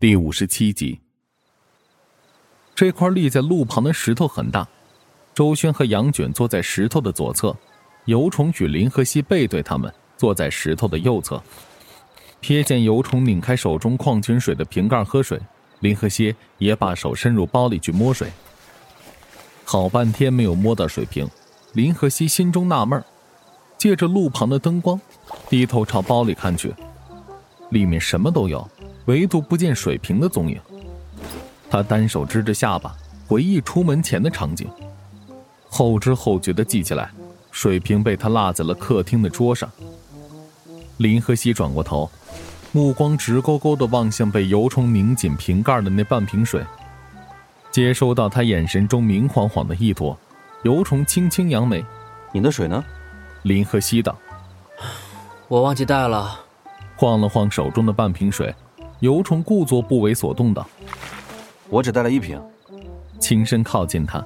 第五十七集，这块立在路旁的石头很大。周轩和杨卷坐在石头的左侧，尤虫与林和熙背对他们，坐在石头的右侧。瞥见尤虫拧开手中矿泉水的瓶盖喝水，林和熙也把手伸入包里去摸水。好半天没有摸到水瓶，林和熙心中纳闷借着路旁的灯光，低头朝包里看去，里面什么都有。唯独不见水瓶的踪影。他单手支着下巴，回忆出门前的场景，后知后觉的记起来，水瓶被他落在了客厅的桌上。林和熙转过头，目光直勾勾的望向被油虫拧紧瓶盖的那半瓶水，接收到他眼神中明晃晃的意图，油虫轻轻扬眉：“你的水呢？”林和熙道：“我忘记带了。”晃了晃手中的半瓶水。尤虫故作不为所动道：“我只带了一瓶。”轻身靠近他，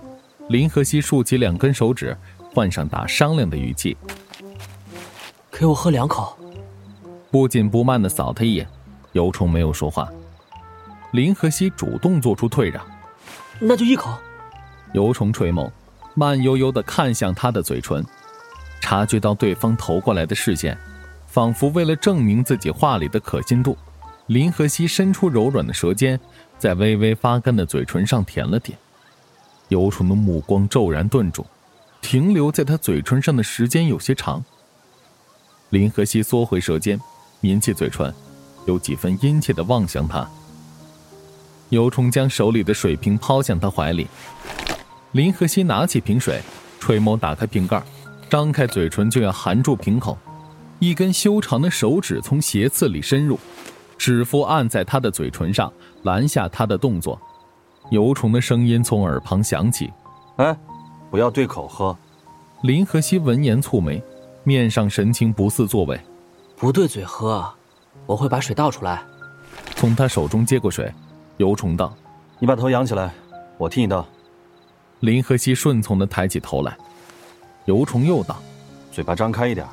林和熙竖起两根手指，换上打商量的语气：“给我喝两口。”不紧不慢的扫他一眼，尤虫没有说话。林和熙主动做出退让：“那就一口。”尤虫垂眸，慢悠悠的看向他的嘴唇，察觉到对方投过来的视线，仿佛为了证明自己话里的可信度。林和熙伸出柔软的舌尖，在微微发干的嘴唇上舔了舔，尤虫的目光骤然顿住，停留在他嘴唇上的时间有些长。林和熙缩回舌尖，抿起嘴唇，有几分殷切的望向他。尤虫将手里的水瓶抛向他怀里，林和熙拿起瓶水，垂眸打开瓶盖，张开嘴唇就要含住瓶口，一根修长的手指从斜刺里深入。指腹按在他的嘴唇上，拦下他的动作。油虫的声音从耳旁响起：“哎，不要对口喝。”林和熙闻言蹙眉，面上神情不似作为：“不对嘴喝，我会把水倒出来。”从他手中接过水，油虫道：“你把头仰起来，我替你倒。”林和熙顺从的抬起头来，油虫又道：“嘴巴张开一点。”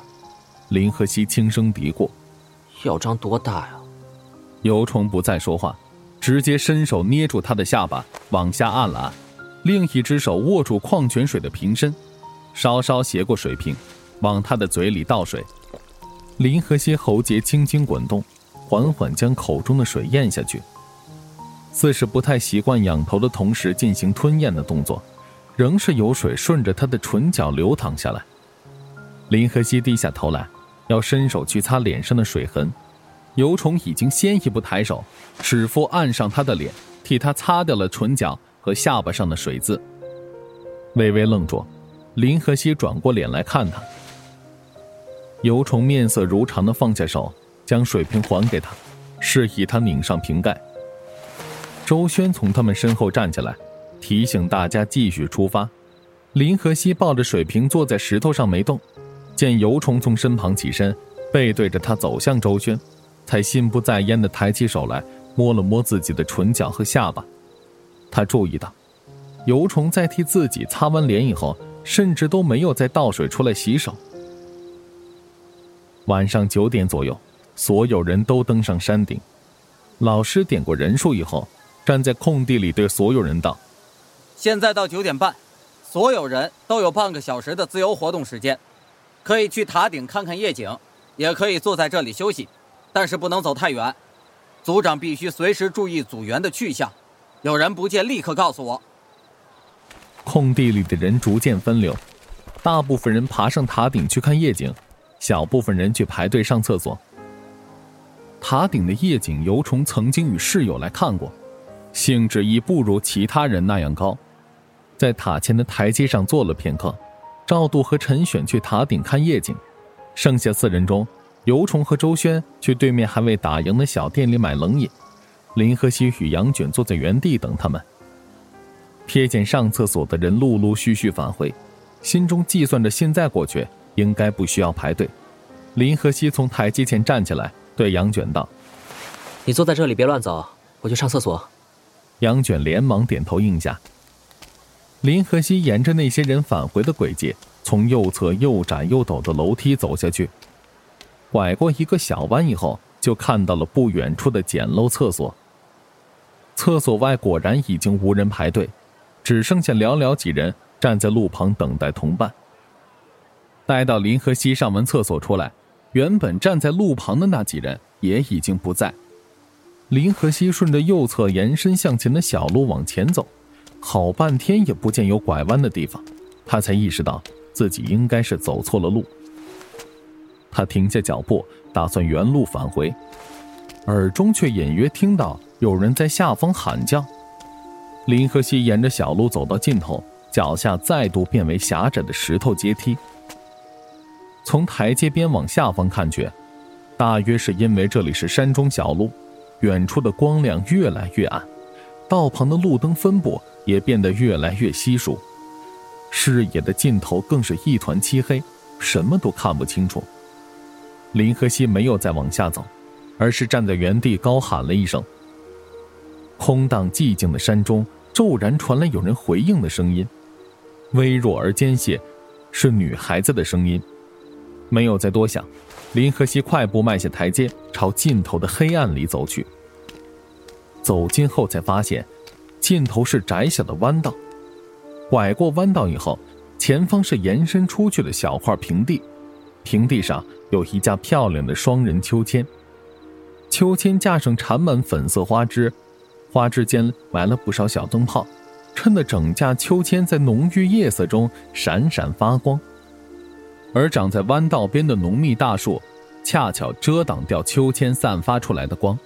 林和熙轻声嘀咕：“要张多大呀？”尤虫不再说话，直接伸手捏住他的下巴，往下按了按，另一只手握住矿泉水的瓶身，稍稍斜过水瓶，往他的嘴里倒水。林和熙喉结轻轻滚动，缓缓将口中的水咽下去，似是不太习惯仰头的同时进行吞咽的动作，仍是有水顺着他的唇角流淌下来。林和熙低下头来，要伸手去擦脸上的水痕。尤虫已经先一步抬手，指腹按上他的脸，替他擦掉了唇角和下巴上的水渍。微微愣住，林和熙转过脸来看他。尤虫面色如常的放下手，将水瓶还给他，示意他拧上瓶盖。周轩从他们身后站起来，提醒大家继续出发。林和熙抱着水瓶坐在石头上没动，见尤虫从身旁起身，背对着他走向周轩。才心不在焉的抬起手来，摸了摸自己的唇角和下巴。他注意到，尤虫在替自己擦完脸以后，甚至都没有再倒水出来洗手。晚上九点左右，所有人都登上山顶。老师点过人数以后，站在空地里对所有人道：“现在到九点半，所有人都有半个小时的自由活动时间，可以去塔顶看看夜景，也可以坐在这里休息。”但是不能走太远，组长必须随时注意组员的去向，有人不见立刻告诉我。空地里的人逐渐分流，大部分人爬上塔顶去看夜景，小部分人去排队上厕所。塔顶的夜景，游虫曾经与室友来看过，兴致已不如其他人那样高。在塔前的台阶上坐了片刻，赵度和陈选去塔顶看夜景，剩下四人中。尤虫和周轩去对面还未打烊的小店里买冷饮，林和熙与杨卷坐在原地等他们。瞥见上厕所的人陆陆续续返回，心中计算着现在过去应该不需要排队。林和熙从台阶前站起来，对杨卷道：“你坐在这里别乱走，我去上厕所。”杨卷连忙点头应下。林和熙沿着那些人返回的轨迹，从右侧又窄又陡的楼梯走下去。拐过一个小弯以后，就看到了不远处的简陋厕所。厕所外果然已经无人排队，只剩下寥寥几人站在路旁等待同伴。待到林和熙上完厕所出来，原本站在路旁的那几人也已经不在。林和熙顺着右侧延伸向前的小路往前走，好半天也不见有拐弯的地方，他才意识到自己应该是走错了路。他停下脚步，打算原路返回，耳中却隐约听到有人在下方喊叫。林和熙沿着小路走到尽头，脚下再度变为狭窄的石头阶梯。从台阶边往下方看去，大约是因为这里是山中小路，远处的光亮越来越暗，道旁的路灯分布也变得越来越稀疏，视野的尽头更是一团漆黑，什么都看不清楚。林和熙没有再往下走，而是站在原地高喊了一声。空荡寂静的山中骤然传来有人回应的声音，微弱而尖细，是女孩子的声音。没有再多想，林和熙快步迈下台阶，朝尽头的黑暗里走去。走近后才发现，尽头是窄小的弯道。拐过弯道以后，前方是延伸出去的小块平地，平地上有一架漂亮的双人秋千，秋千架上缠满粉色花枝，花枝间埋了不少小灯泡，衬得整架秋千在浓郁夜色中闪闪发光。而长在弯道边的浓密大树，恰巧遮挡掉秋千散发出来的光，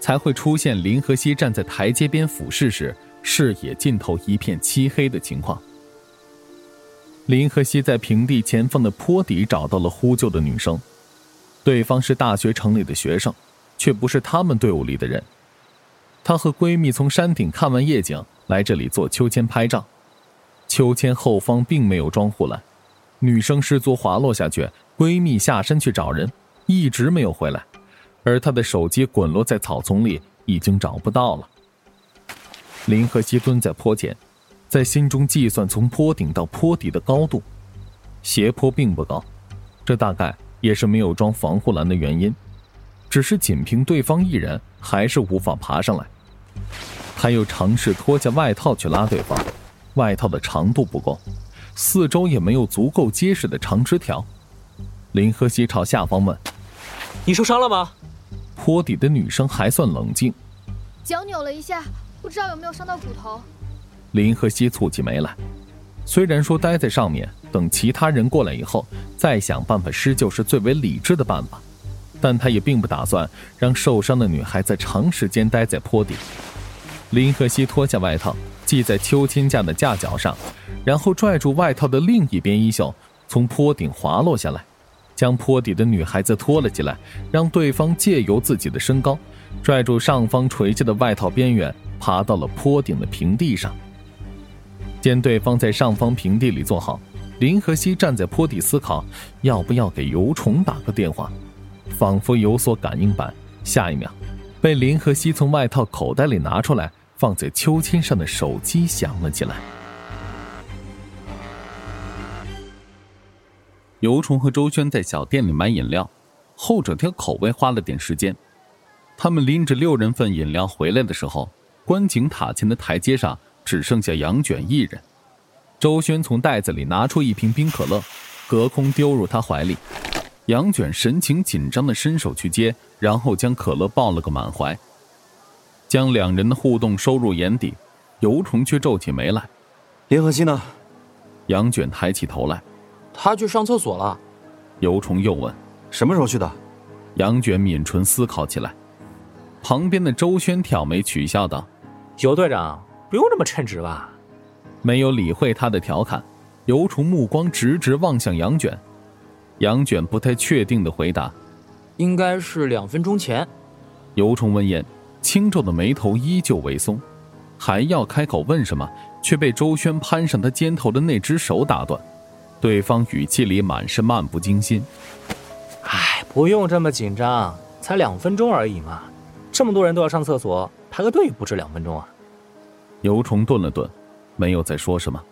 才会出现林和熙站在台阶边俯视时，视野尽头一片漆黑的情况。林和熙在平地前方的坡底找到了呼救的女生，对方是大学城里的学生，却不是他们队伍里的人。她和闺蜜从山顶看完夜景，来这里坐秋千拍照。秋千后方并没有装护栏。女生失足滑落下去，闺蜜下身去找人，一直没有回来，而她的手机滚落在草丛里，已经找不到了。林和熙蹲在坡前，在心中计算从坡顶到坡底的高度，斜坡并不高，这大概也是没有装防护栏的原因，只是仅凭对方一人还是无法爬上来。他又尝试脱下外套去拉对方，外套的长度不够。四周也没有足够结实的长枝条。林和熙朝下方问：“你受伤了吗？”坡底的女生还算冷静：“脚扭了一下，不知道有没有伤到骨头。”林和熙蹙起眉来。虽然说待在上面等其他人过来以后再想办法施救是最为理智的办法，但他也并不打算让受伤的女孩子长时间待在坡底。林和熙脱下外套系在秋千架的架脚上。然后拽住外套的另一边衣袖，从坡顶滑落下来，将坡底的女孩子拖了起来，让对方借由自己的身高，拽住上方垂下的外套边缘，爬到了坡顶的平地上。见对方在上方平地里坐好，林和熙站在坡底思考，要不要给尤虫打个电话，仿佛有所感应般，下一秒，被林和熙从外套口袋里拿出来，放在秋千上的手机响了起来。尤虫和周轩在小店里买饮料，后者挑口味花了点时间。他们拎着六人份饮料回来的时候，观景塔前的台阶上只剩下杨卷一人。周轩从袋子里拿出一瓶冰可乐，隔空丢入他怀里。杨卷神情紧张的伸手去接，然后将可乐抱了个满怀。将两人的互动收入眼底，尤虫却皱起眉来。林和熙呢？杨卷抬起头来。他去上厕所了，尤虫又问：“什么时候去的？”杨卷抿唇思考起来。旁边的周轩挑眉取笑道：“尤队长不用这么称职吧？”没有理会他的调侃，尤虫目光直直望向杨卷。杨卷不太确定的回答：“应该是两分钟前。”尤虫闻言，轻皱的眉头依旧微松，还要开口问什么，却被周轩攀上他肩头的那只手打断。对方语气里满是漫不经心。哎，不用这么紧张，才两分钟而已嘛，这么多人都要上厕所，排个队不止两分钟啊。尤虫顿了顿，没有再说什么。